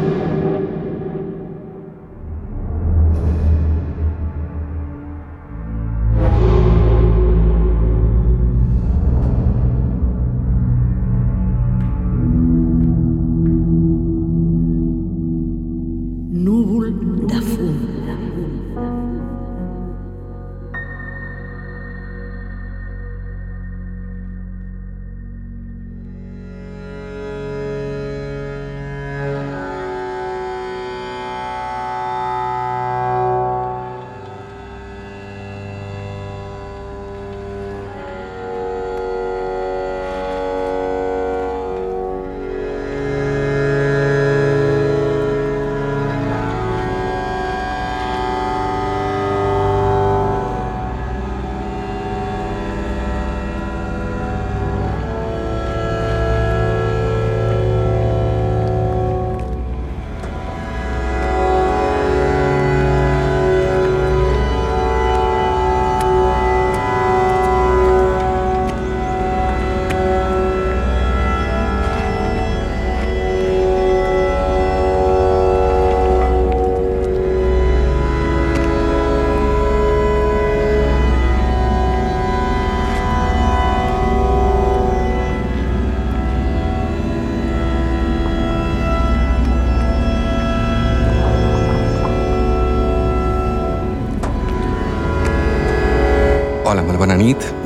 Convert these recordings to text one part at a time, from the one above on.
you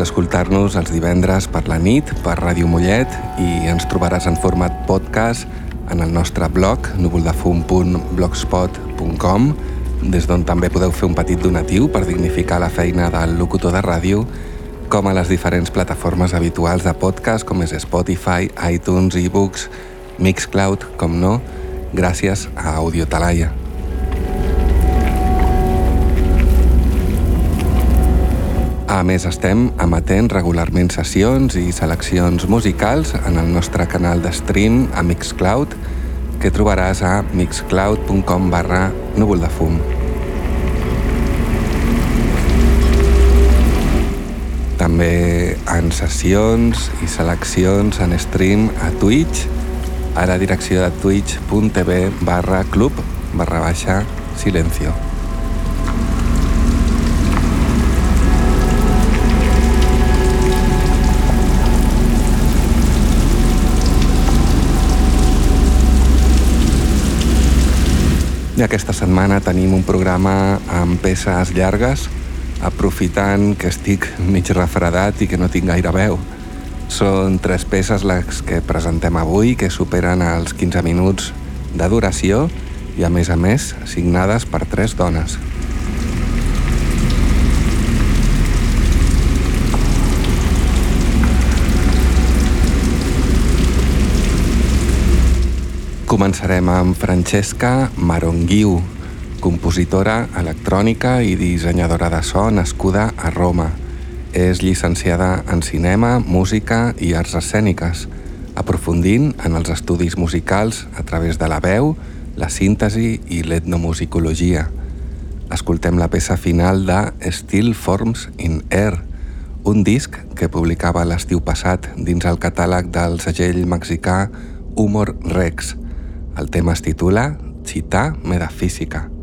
Pots escoltar-nos els divendres per la nit per Ràdio Mollet i ens trobaràs en format podcast en el nostre blog núvoldefum.blogspot.com des d'on també podeu fer un petit donatiu per dignificar la feina del locutor de ràdio com a les diferents plataformes habituals de podcast com és Spotify, iTunes, eBooks, Mixcloud, com no, gràcies a Audio Talaia. A més, estem emetent regularment sessions i seleccions musicals en el nostre canal de stream a Mixcloud, que trobaràs a mixcloud.com barra núvol de fum. També en sessions i seleccions en stream a Twitch, a la direcció de twitch.tv barra club barra baixa silencio. I aquesta setmana tenim un programa amb peces llargues, aprofitant que estic mig refredat i que no tinc gaire veu. Són tres peces les que presentem avui, que superen els 15 minuts de duració i, a més a més, signades per tres dones. Començarem amb Francesca Maronguiu, compositora electrònica i dissenyadora de so nascuda a Roma. És llicenciada en cinema, música i arts escèniques, aprofundint en els estudis musicals a través de la veu, la síntesi i l'etnomusicologia. Escoltem la peça final de Still Forms in Air, un disc que publicava l'estiu passat dins el catàleg del segell mexicà Humor Rex, el tema es titula Città Metafísica.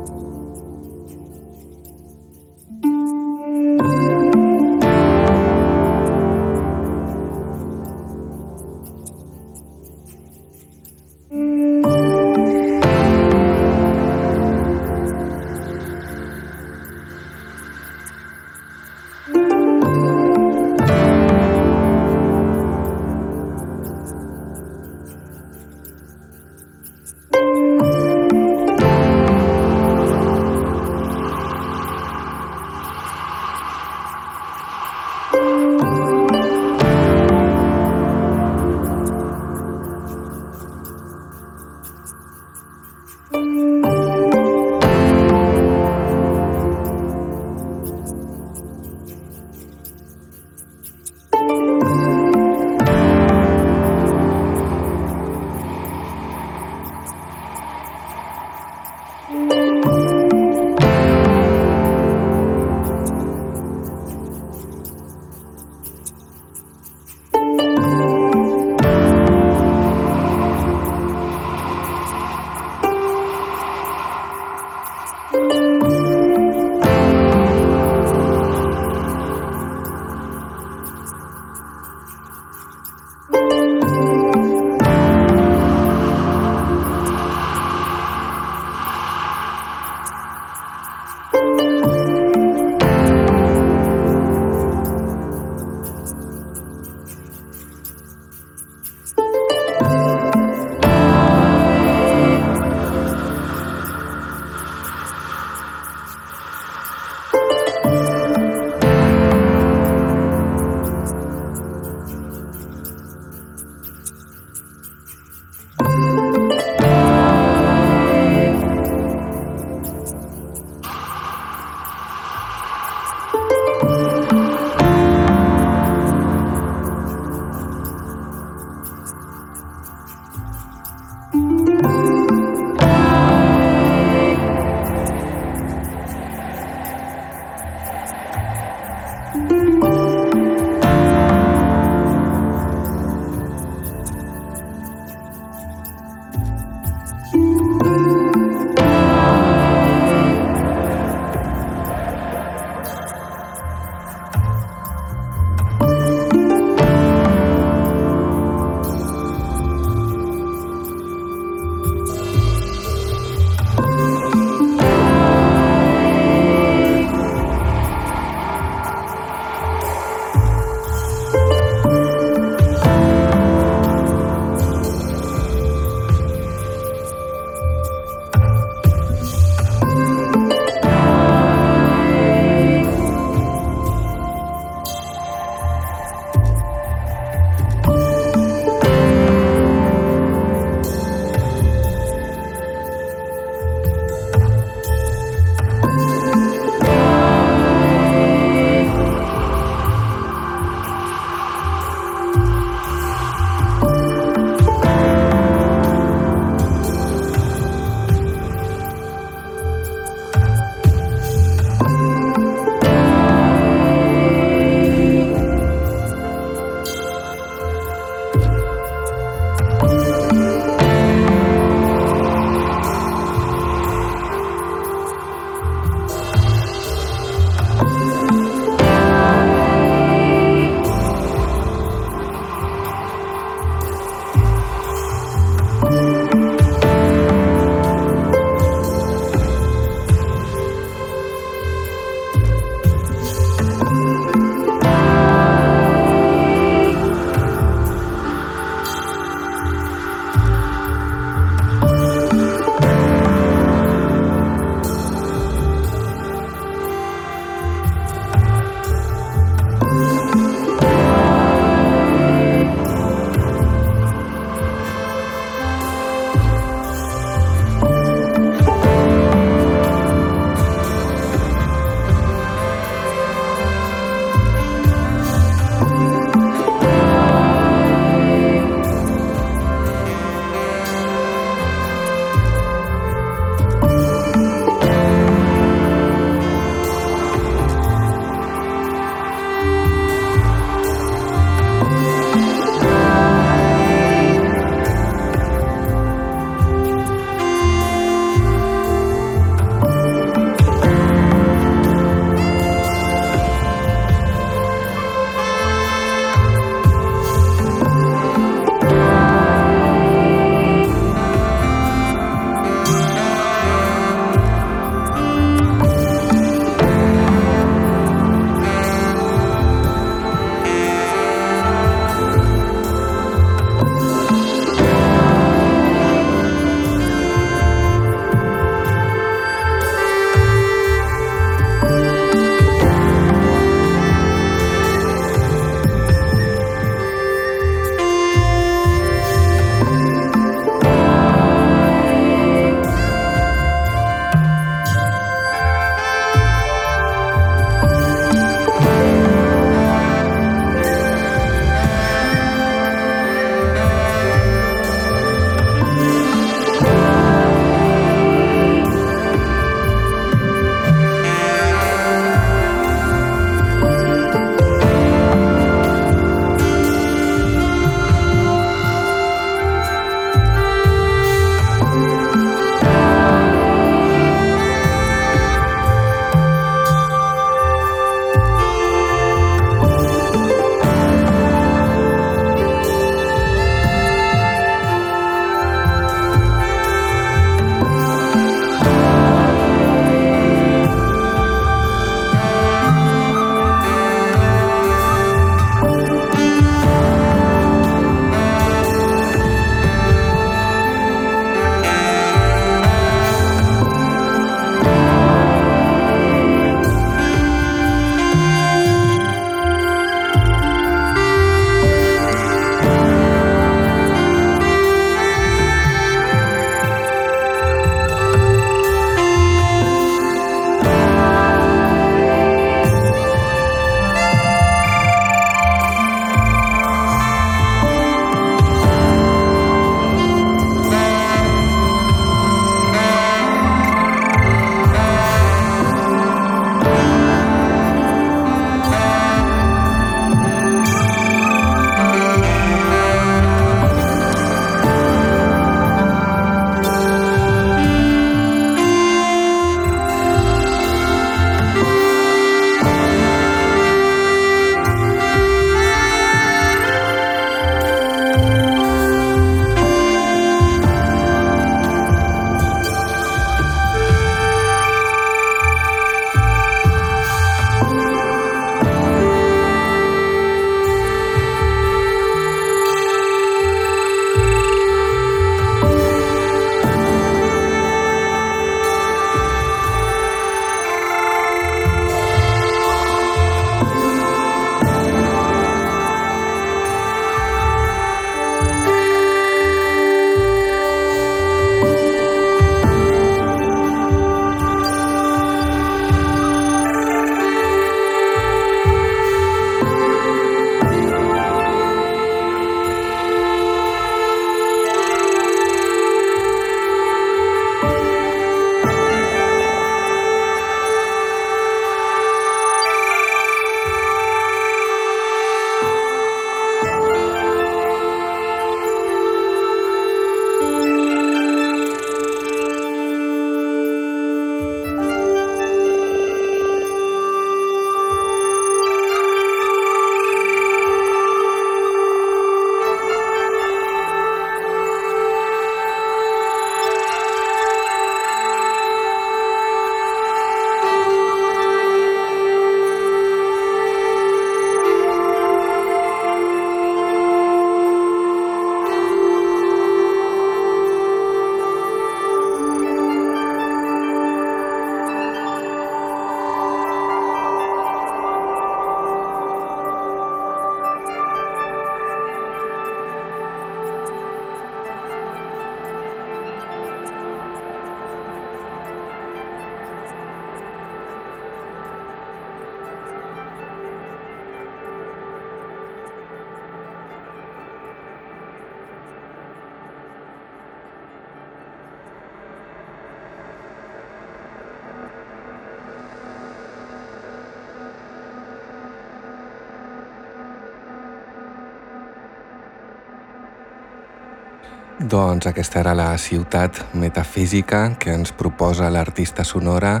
Doncs aquesta era la ciutat metafísica que ens proposa l'artista sonora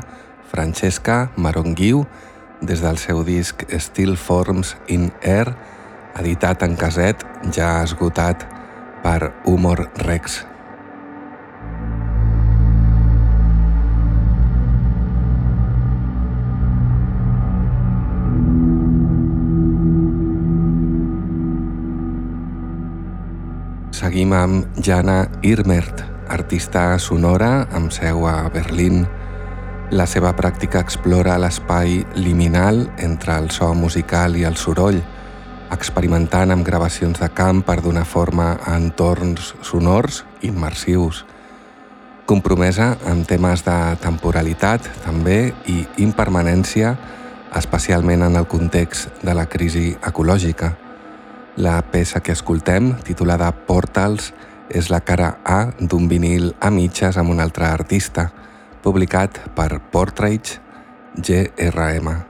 Francesca Maronguiu des del seu disc Still Forms in Air, editat en caset, ja esgotat per Humor Rex. Seguim amb Jana Irmert, artista sonora amb seu a Berlín. La seva pràctica explora l'espai liminal entre el so musical i el soroll, experimentant amb gravacions de camp per donar forma a entorns sonors immersius. Compromesa amb temes de temporalitat, també, i impermanència, especialment en el context de la crisi ecològica. La peça que escoltem, titulada Portals, és la cara A d'un vinil a mitges amb un altre artista, publicat per Portraits GRM.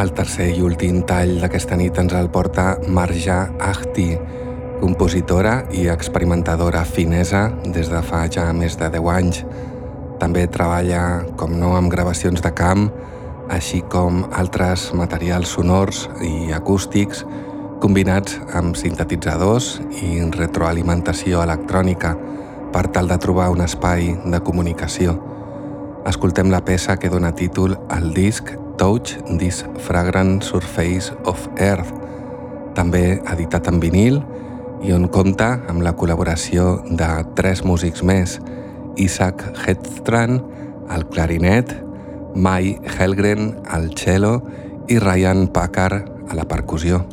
El tercer i últim tall d'aquesta nit ens el porta Marja Ahti, compositora i experimentadora finesa des de fa ja més de 10 anys. També treballa, com no, amb gravacions de camp, així com altres materials sonors i acústics combinats amb sintetitzadors i retroalimentació electrònica per tal de trobar un espai de comunicació. Escoltem la peça que dona títol al disc Touch This Fragrant Surface of Earth, també editat en vinil i on compta amb la col·laboració de tres músics més, Isaac Hedstrand al clarinet, Mai Helgren al cello i Ryan Packard a la percussió.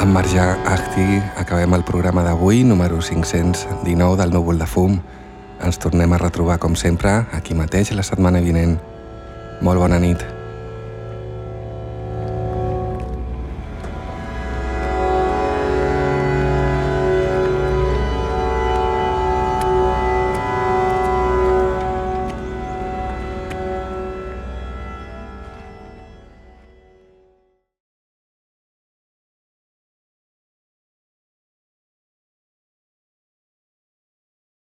Amb Marjà Ahti acabem el programa d'avui, número 519 del Núvol de Fum. Ens tornem a retrobar, com sempre, aquí mateix la setmana vinent. Molt bona nit.